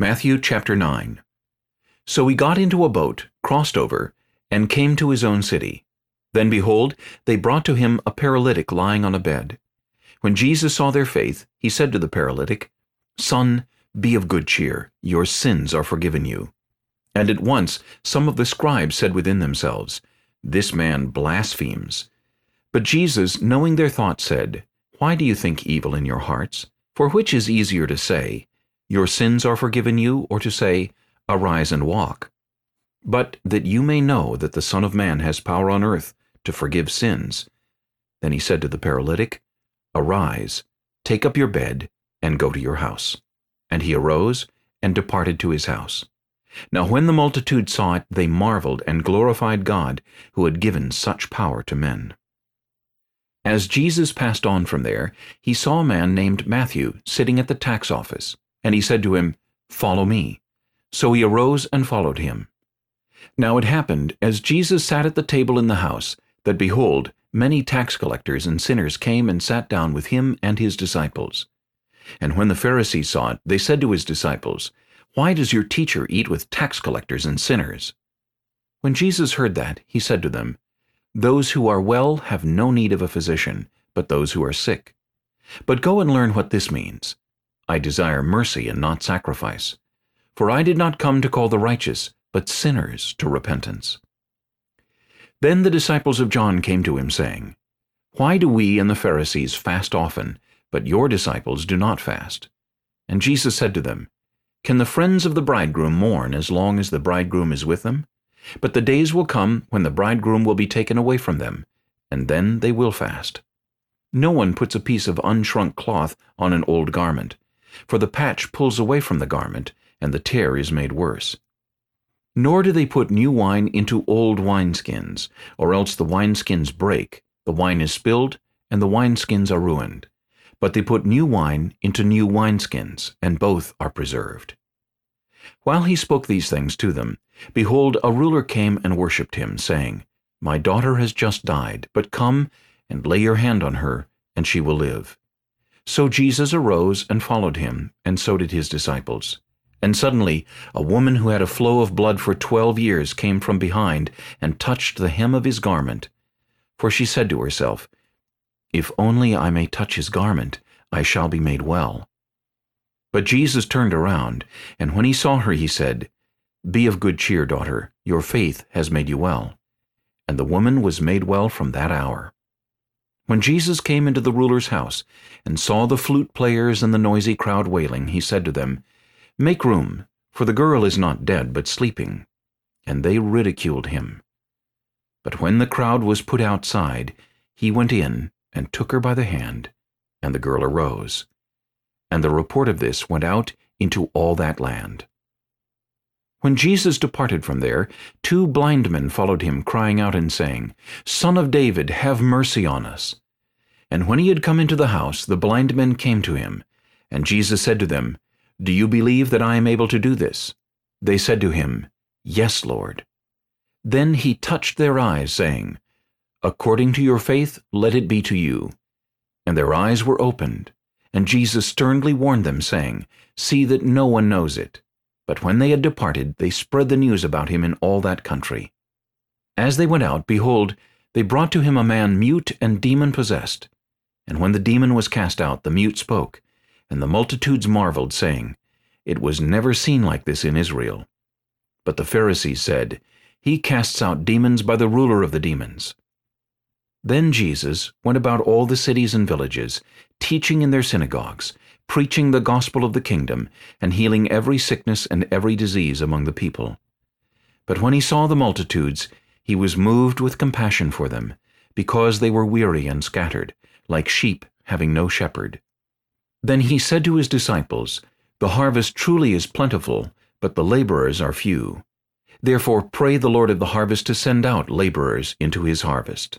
Matthew chapter 9 So he got into a boat, crossed over, and came to his own city. Then behold, they brought to him a paralytic lying on a bed. When Jesus saw their faith, he said to the paralytic, Son, be of good cheer, your sins are forgiven you. And at once some of the scribes said within themselves, This man blasphemes. But Jesus, knowing their thoughts, said, Why do you think evil in your hearts? For which is easier to say, Your sins are forgiven you, or to say, Arise and walk? But that you may know that the Son of Man has power on earth to forgive sins. Then he said to the paralytic, Arise, take up your bed, and go to your house. And he arose and departed to his house. Now when the multitude saw it, they marveled and glorified God, who had given such power to men. As Jesus passed on from there, he saw a man named Matthew sitting at the tax office, and he said to him, Follow me. So he arose and followed him. Now it happened, as Jesus sat at the table in the house, that behold, many tax collectors and sinners came and sat down with him and his disciples. And when the Pharisees saw it, they said to his disciples, Why does your teacher eat with tax collectors and sinners? When Jesus heard that, he said to them, those who are well have no need of a physician, but those who are sick. But go and learn what this means. I desire mercy and not sacrifice. For I did not come to call the righteous, but sinners to repentance. Then the disciples of John came to him, saying, Why do we and the Pharisees fast often, but your disciples do not fast? And Jesus said to them, Can the friends of the bridegroom mourn as long as the bridegroom is with them? But the days will come when the bridegroom will be taken away from them, and then they will fast. No one puts a piece of unshrunk cloth on an old garment, for the patch pulls away from the garment, and the tear is made worse. Nor do they put new wine into old wineskins, or else the wineskins break, the wine is spilled, and the wineskins are ruined. But they put new wine into new wineskins, and both are preserved. While he spoke these things to them, behold, a ruler came and worshipped him, saying, My daughter has just died, but come and lay your hand on her, and she will live. So Jesus arose and followed him, and so did his disciples. And suddenly a woman who had a flow of blood for twelve years came from behind and touched the hem of his garment. For she said to herself, If only I may touch his garment, I shall be made well. But Jesus turned around, and when he saw her he said, Be of good cheer, daughter, your faith has made you well. And the woman was made well from that hour. When Jesus came into the ruler's house, and saw the flute players and the noisy crowd wailing, he said to them, Make room, for the girl is not dead, but sleeping. And they ridiculed him. But when the crowd was put outside, he went in and took her by the hand, and the girl arose and the report of this went out into all that land. When Jesus departed from there, two blind men followed him, crying out and saying, Son of David, have mercy on us. And when he had come into the house, the blind men came to him. And Jesus said to them, Do you believe that I am able to do this? They said to him, Yes, Lord. Then he touched their eyes, saying, According to your faith, let it be to you. And their eyes were opened, and Jesus sternly warned them, saying, See that no one knows it. But when they had departed, they spread the news about him in all that country. As they went out, behold, they brought to him a man mute and demon-possessed. And when the demon was cast out, the mute spoke, and the multitudes marveled, saying, It was never seen like this in Israel. But the Pharisees said, He casts out demons by the ruler of the demons. Then Jesus went about all the cities and villages, teaching in their synagogues, preaching the gospel of the kingdom, and healing every sickness and every disease among the people. But when he saw the multitudes, he was moved with compassion for them, because they were weary and scattered, like sheep having no shepherd. Then he said to his disciples, The harvest truly is plentiful, but the laborers are few. Therefore pray the Lord of the harvest to send out laborers into his harvest.